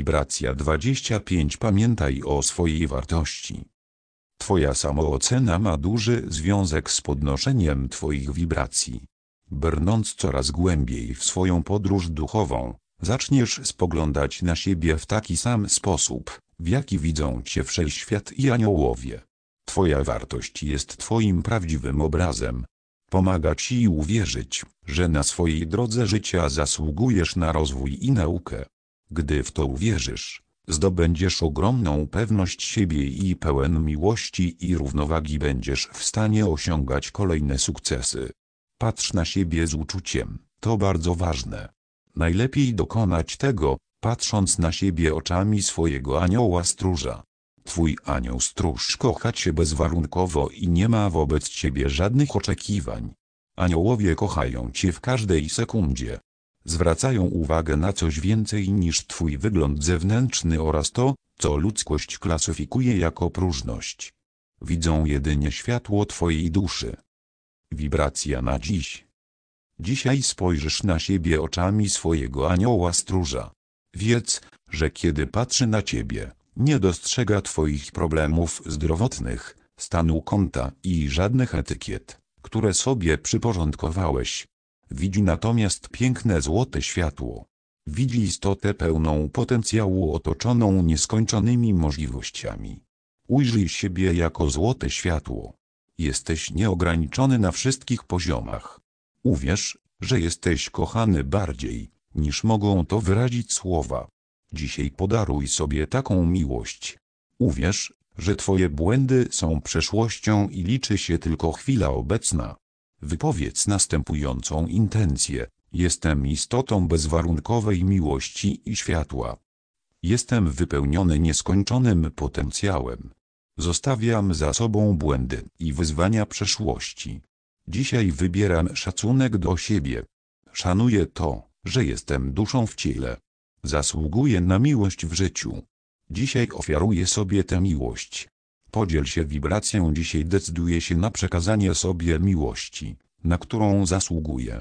Wibracja 25 Pamiętaj o swojej wartości. Twoja samoocena ma duży związek z podnoszeniem Twoich wibracji. Brnąc coraz głębiej w swoją podróż duchową, zaczniesz spoglądać na siebie w taki sam sposób, w jaki widzą Cię wszechświat i aniołowie. Twoja wartość jest Twoim prawdziwym obrazem. Pomaga Ci uwierzyć, że na swojej drodze życia zasługujesz na rozwój i naukę. Gdy w to uwierzysz, zdobędziesz ogromną pewność siebie i pełen miłości i równowagi będziesz w stanie osiągać kolejne sukcesy. Patrz na siebie z uczuciem, to bardzo ważne. Najlepiej dokonać tego, patrząc na siebie oczami swojego anioła stróża. Twój anioł stróż kocha cię bezwarunkowo i nie ma wobec ciebie żadnych oczekiwań. Aniołowie kochają cię w każdej sekundzie. Zwracają uwagę na coś więcej niż twój wygląd zewnętrzny oraz to, co ludzkość klasyfikuje jako próżność. Widzą jedynie światło twojej duszy. Wibracja na dziś. Dzisiaj spojrzysz na siebie oczami swojego anioła stróża. Wiedz, że kiedy patrzy na ciebie, nie dostrzega twoich problemów zdrowotnych, stanu konta i żadnych etykiet, które sobie przyporządkowałeś. Widzi natomiast piękne złote światło. Widzi istotę pełną potencjału otoczoną nieskończonymi możliwościami. Ujrzyj siebie jako złote światło. Jesteś nieograniczony na wszystkich poziomach. Uwierz, że jesteś kochany bardziej, niż mogą to wyrazić słowa. Dzisiaj podaruj sobie taką miłość. Uwierz, że twoje błędy są przeszłością i liczy się tylko chwila obecna. Wypowiedz następującą intencję. Jestem istotą bezwarunkowej miłości i światła. Jestem wypełniony nieskończonym potencjałem. Zostawiam za sobą błędy i wyzwania przeszłości. Dzisiaj wybieram szacunek do siebie. Szanuję to, że jestem duszą w ciele. Zasługuję na miłość w życiu. Dzisiaj ofiaruję sobie tę miłość. Podziel się wibracją dzisiaj decyduje się na przekazanie sobie miłości, na którą zasługuję.